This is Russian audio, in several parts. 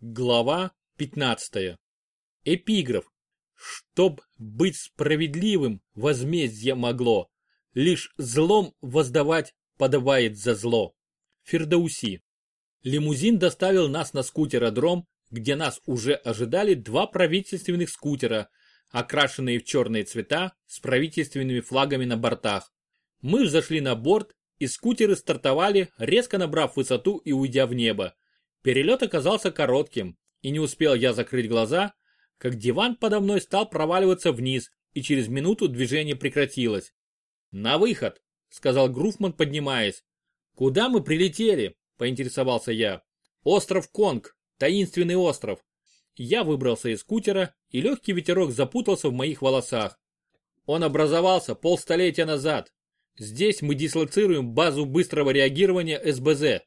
Глава 15. Эпиграф. Чтоб быть справедливым, возмездие могло. Лишь злом воздавать подавает за зло. Фердауси. Лимузин доставил нас на скутеродром, где нас уже ожидали два правительственных скутера, окрашенные в черные цвета, с правительственными флагами на бортах. Мы взошли на борт, и скутеры стартовали, резко набрав высоту и уйдя в небо. Перелет оказался коротким, и не успел я закрыть глаза, как диван подо мной стал проваливаться вниз, и через минуту движение прекратилось. «На выход!» — сказал Груфман, поднимаясь. «Куда мы прилетели?» — поинтересовался я. «Остров Конг, таинственный остров». Я выбрался из скутера, и легкий ветерок запутался в моих волосах. Он образовался полстолетия назад. Здесь мы дислоцируем базу быстрого реагирования СБЗ.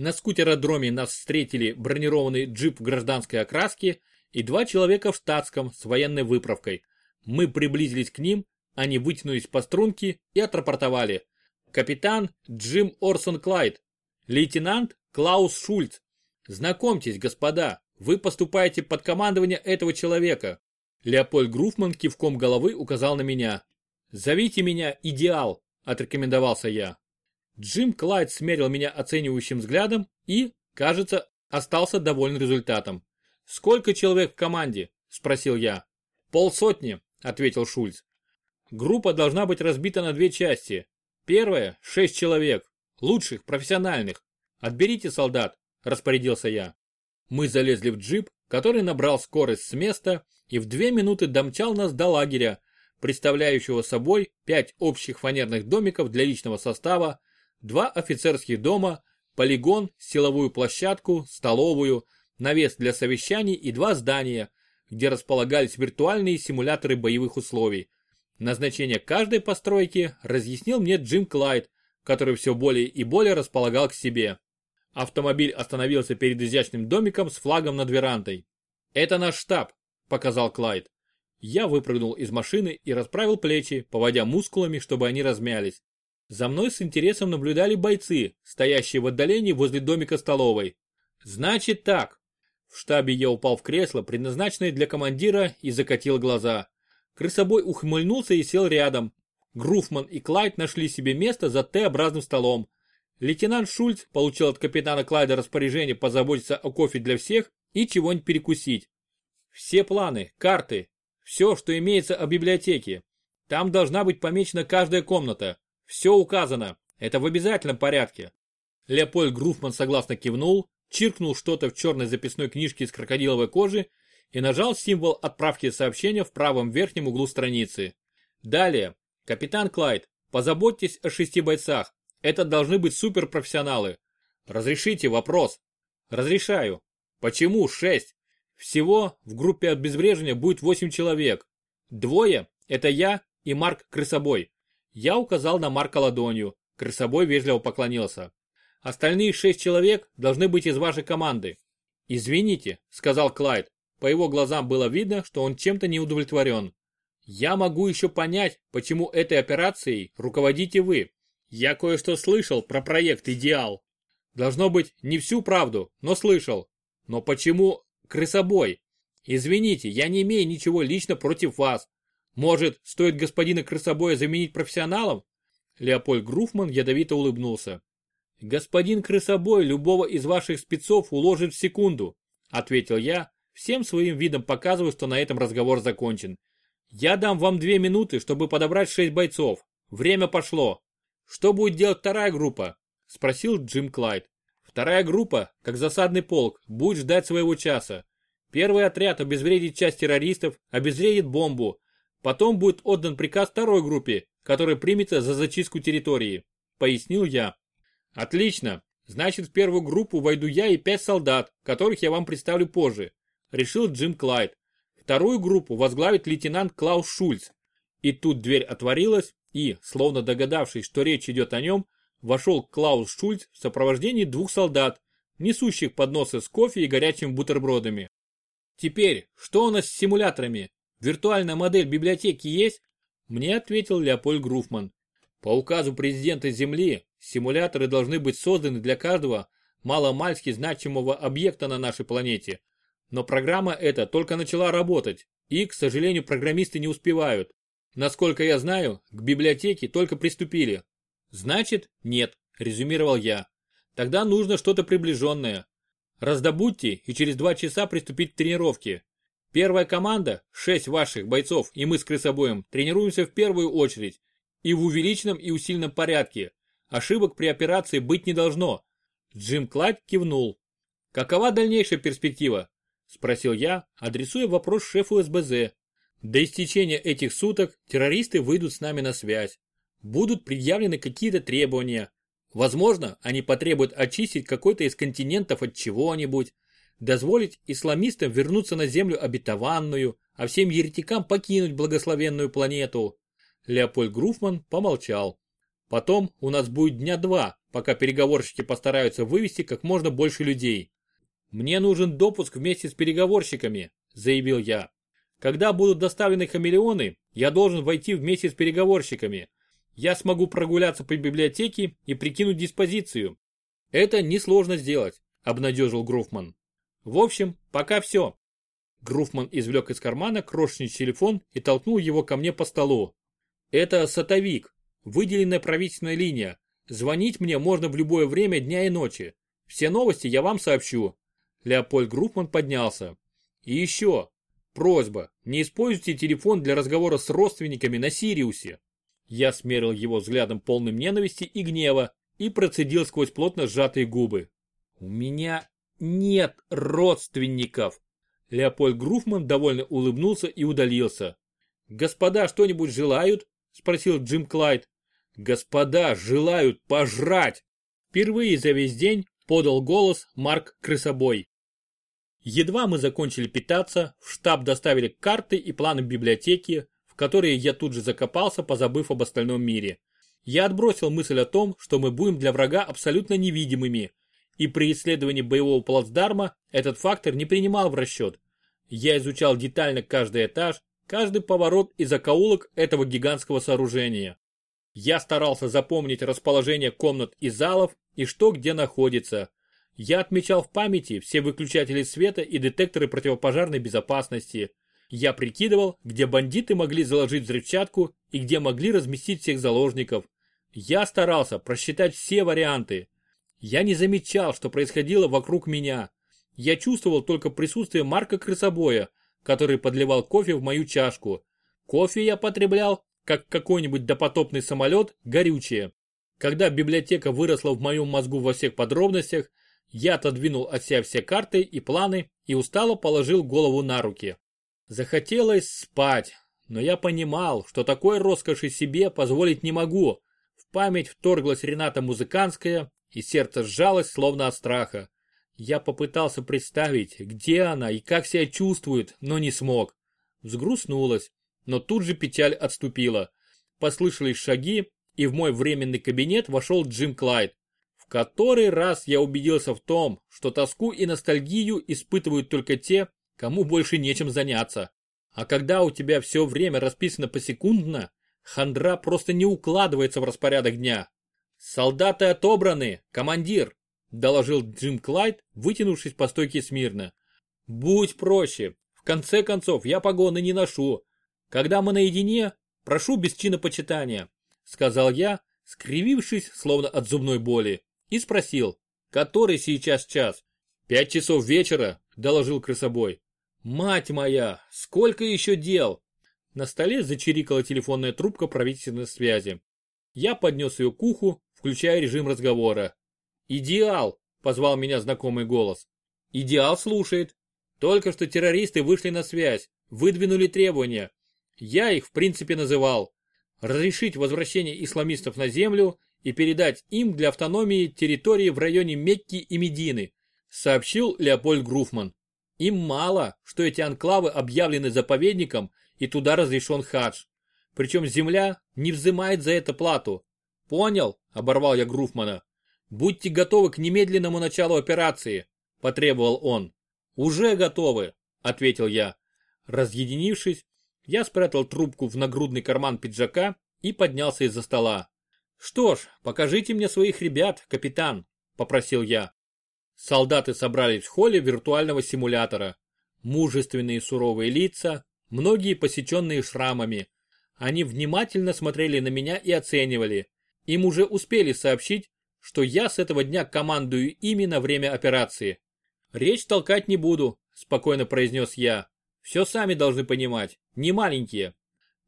На скутеродроме нас встретили бронированный джип гражданской окраски и два человека в штатском с военной выправкой. Мы приблизились к ним, они вытянулись по струнке и отрапортовали. Капитан Джим Орсон Клайд, лейтенант Клаус Шульц. Знакомьтесь, господа, вы поступаете под командование этого человека. Леопольд Груфман кивком головы указал на меня. «Зовите меня Идеал», – отрекомендовался я. Джим Клайд смерил меня оценивающим взглядом и, кажется, остался доволен результатом. «Сколько человек в команде?» – спросил я. «Полсотни», – ответил Шульц. «Группа должна быть разбита на две части. Первая – шесть человек, лучших, профессиональных. Отберите солдат», – распорядился я. Мы залезли в джип, который набрал скорость с места и в две минуты домчал нас до лагеря, представляющего собой пять общих фанерных домиков для личного состава, два офицерских дома, полигон, силовую площадку, столовую, навес для совещаний и два здания, где располагались виртуальные симуляторы боевых условий. Назначение каждой постройки разъяснил мне Джим Клайд, который все более и более располагал к себе. Автомобиль остановился перед изящным домиком с флагом над верандой. «Это наш штаб», – показал Клайд. Я выпрыгнул из машины и расправил плечи, поводя мускулами, чтобы они размялись. За мной с интересом наблюдали бойцы, стоящие в отдалении возле домика столовой. Значит так. В штабе я упал в кресло, предназначенное для командира, и закатил глаза. Крысобой ухмыльнулся и сел рядом. Груфман и Клайд нашли себе место за Т-образным столом. Лейтенант Шульц получил от капитана Клайда распоряжение позаботиться о кофе для всех и чего-нибудь перекусить. Все планы, карты, все, что имеется о библиотеке. Там должна быть помечена каждая комната. Все указано. Это в обязательном порядке. Леопольд Груфман согласно кивнул, чиркнул что-то в черной записной книжке из крокодиловой кожи и нажал символ отправки сообщения в правом верхнем углу страницы. Далее. Капитан Клайд, позаботьтесь о шести бойцах. Это должны быть суперпрофессионалы. Разрешите вопрос. Разрешаю. Почему шесть? Всего в группе обезвреживания будет восемь человек. Двое – это я и Марк Крысобой. Я указал на Марка ладонью. Крысобой вежливо поклонился. Остальные шесть человек должны быть из вашей команды. Извините, сказал Клайд. По его глазам было видно, что он чем-то не удовлетворен. Я могу еще понять, почему этой операцией руководите вы. Я кое-что слышал про проект «Идеал». Должно быть, не всю правду, но слышал. Но почему крысобой? Извините, я не имею ничего лично против вас. Может, стоит господина крысобоя заменить профессионалом? Леопольд Груфман ядовито улыбнулся. Господин крысобой любого из ваших спецов уложит в секунду, ответил я, всем своим видом показывая, что на этом разговор закончен. Я дам вам две минуты, чтобы подобрать шесть бойцов. Время пошло. Что будет делать вторая группа? Спросил Джим Клайд. Вторая группа, как засадный полк, будет ждать своего часа. Первый отряд обезвредит часть террористов, обезвредит бомбу, Потом будет отдан приказ второй группе, которая примется за зачистку территории, пояснил я. Отлично, значит в первую группу войду я и пять солдат, которых я вам представлю позже, решил Джим Клайд. Вторую группу возглавит лейтенант Клаус Шульц. И тут дверь отворилась, и, словно догадавшись, что речь идет о нем, вошел Клаус Шульц в сопровождении двух солдат, несущих подносы с кофе и горячими бутербродами. Теперь, что у нас с симуляторами? Виртуальная модель библиотеки есть? Мне ответил Леопольд Груфман. По указу президента Земли, симуляторы должны быть созданы для каждого маломальски значимого объекта на нашей планете. Но программа эта только начала работать, и, к сожалению, программисты не успевают. Насколько я знаю, к библиотеке только приступили. Значит, нет, резюмировал я. Тогда нужно что-то приближенное. Раздобудьте и через два часа приступить к тренировке. Первая команда, шесть ваших бойцов и мы с крысобоем, тренируемся в первую очередь. И в увеличенном и усиленном порядке. Ошибок при операции быть не должно. Джим Клайд кивнул. Какова дальнейшая перспектива? Спросил я, адресуя вопрос шефу СБЗ. До истечения этих суток террористы выйдут с нами на связь. Будут предъявлены какие-то требования. Возможно, они потребуют очистить какой-то из континентов от чего-нибудь, дозволить исламистам вернуться на землю обетованную, а всем еретикам покинуть благословенную планету. Леопольд Груфман помолчал. Потом у нас будет дня два, пока переговорщики постараются вывести как можно больше людей. Мне нужен допуск вместе с переговорщиками, заявил я. Когда будут доставлены хамелеоны, я должен войти вместе с переговорщиками. Я смогу прогуляться по библиотеке и прикинуть диспозицию. Это несложно сделать, обнадежил Груфман. В общем, пока все. Груфман извлек из кармана крошечный телефон и толкнул его ко мне по столу. Это сотовик, выделенная правительственная линия. Звонить мне можно в любое время дня и ночи. Все новости я вам сообщу. Леопольд Груфман поднялся. И еще, Просьба, не используйте телефон для разговора с родственниками на Сириусе. Я смерил его взглядом полным ненависти и гнева и процедил сквозь плотно сжатые губы. У меня нет родственников. Леопольд Груфман довольно улыбнулся и удалился. «Господа что-нибудь желают?» – спросил Джим Клайд. «Господа желают пожрать!» Впервые за весь день подал голос Марк Крысобой. Едва мы закончили питаться, в штаб доставили карты и планы библиотеки, в которые я тут же закопался, позабыв об остальном мире. Я отбросил мысль о том, что мы будем для врага абсолютно невидимыми, и при исследовании боевого плацдарма этот фактор не принимал в расчет. Я изучал детально каждый этаж, каждый поворот и закоулок этого гигантского сооружения. Я старался запомнить расположение комнат и залов и что где находится, я отмечал в памяти все выключатели света и детекторы противопожарной безопасности. Я прикидывал, где бандиты могли заложить взрывчатку и где могли разместить всех заложников. Я старался просчитать все варианты. Я не замечал, что происходило вокруг меня. Я чувствовал только присутствие Марка Крысобоя, который подливал кофе в мою чашку. Кофе я потреблял, как какой-нибудь допотопный самолет, горючее. Когда библиотека выросла в моем мозгу во всех подробностях, я отодвинул от себя все карты и планы и устало положил голову на руки. Захотелось спать, но я понимал, что такой роскоши себе позволить не могу. В память вторглась Рената Музыканская, и сердце сжалось, словно от страха. Я попытался представить, где она и как себя чувствует, но не смог. Взгрустнулась, но тут же печаль отступила. Послышались шаги, и в мой временный кабинет вошел Джим Клайд который раз я убедился в том, что тоску и ностальгию испытывают только те, кому больше нечем заняться. А когда у тебя все время расписано посекундно, хандра просто не укладывается в распорядок дня. «Солдаты отобраны, командир!» – доложил Джим Клайд, вытянувшись по стойке смирно. «Будь проще. В конце концов, я погоны не ношу. Когда мы наедине, прошу без чина почитания», – сказал я, скривившись, словно от зубной боли и спросил, который сейчас час. «Пять часов вечера», – доложил крысобой. «Мать моя, сколько еще дел?» На столе зачирикала телефонная трубка правительственной связи. Я поднес ее к уху, включая режим разговора. «Идеал!» – позвал меня знакомый голос. «Идеал слушает. Только что террористы вышли на связь, выдвинули требования. Я их в принципе называл. Разрешить возвращение исламистов на землю и передать им для автономии территории в районе Мекки и Медины, сообщил Леопольд Груфман. Им мало, что эти анклавы объявлены заповедником и туда разрешен хадж. Причем земля не взимает за это плату. Понял, оборвал я Груфмана. Будьте готовы к немедленному началу операции, потребовал он. Уже готовы, ответил я. Разъединившись, я спрятал трубку в нагрудный карман пиджака и поднялся из-за стола. «Что ж, покажите мне своих ребят, капитан», — попросил я. Солдаты собрались в холле виртуального симулятора. Мужественные суровые лица, многие посеченные шрамами. Они внимательно смотрели на меня и оценивали. Им уже успели сообщить, что я с этого дня командую ими на время операции. Речь толкать не буду, спокойно произнес я. Все сами должны понимать, не маленькие.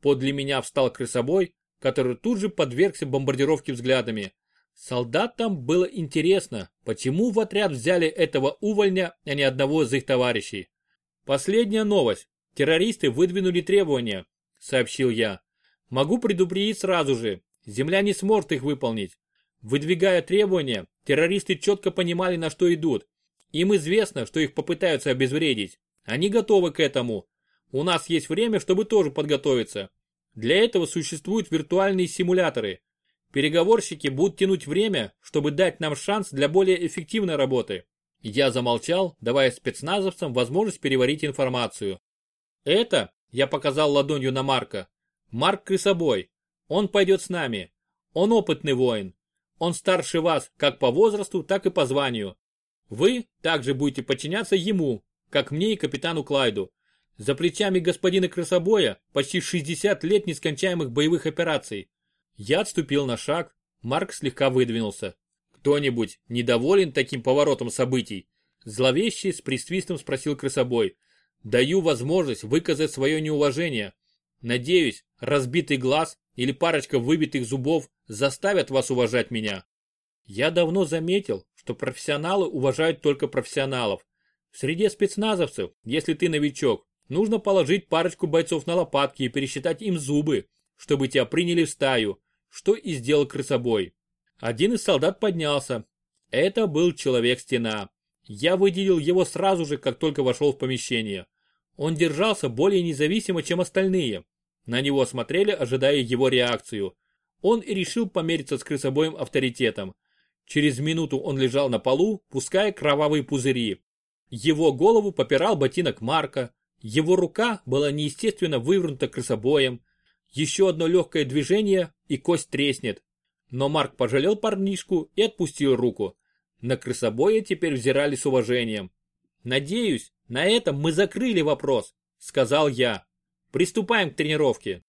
Подле меня встал крысобой, который тут же подвергся бомбардировке взглядами. Солдатам было интересно, почему в отряд взяли этого увольня, а не одного из их товарищей. Последняя новость. Террористы выдвинули требования, сообщил я. Могу предупредить сразу же, земля не сможет их выполнить. Выдвигая требования, террористы четко понимали, на что идут. Им известно, что их попытаются обезвредить. Они готовы к этому. У нас есть время, чтобы тоже подготовиться. Для этого существуют виртуальные симуляторы. Переговорщики будут тянуть время, чтобы дать нам шанс для более эффективной работы. Я замолчал, давая спецназовцам возможность переварить информацию. Это, я показал ладонью на Марка, Марк Крысобой. Он пойдет с нами. Он опытный воин. Он старше вас как по возрасту, так и по званию. Вы также будете подчиняться ему, как мне и капитану Клайду. За плечами господина Красобоя почти 60 лет нескончаемых боевых операций. Я отступил на шаг, Марк слегка выдвинулся. Кто-нибудь недоволен таким поворотом событий? Зловеще с присвистом спросил Красобой. Даю возможность выказать свое неуважение. Надеюсь, разбитый глаз или парочка выбитых зубов заставят вас уважать меня. Я давно заметил, что профессионалы уважают только профессионалов. В среде спецназовцев, если ты новичок, нужно положить парочку бойцов на лопатки и пересчитать им зубы, чтобы тебя приняли в стаю, что и сделал крысобой. Один из солдат поднялся. Это был человек-стена. Я выделил его сразу же, как только вошел в помещение. Он держался более независимо, чем остальные. На него смотрели, ожидая его реакцию. Он и решил помериться с крысобоем авторитетом. Через минуту он лежал на полу, пуская кровавые пузыри. Его голову попирал ботинок Марка. Его рука была неестественно вывернута крысобоем. Еще одно легкое движение, и кость треснет. Но Марк пожалел парнишку и отпустил руку. На крысобоя теперь взирали с уважением. «Надеюсь, на этом мы закрыли вопрос», — сказал я. «Приступаем к тренировке».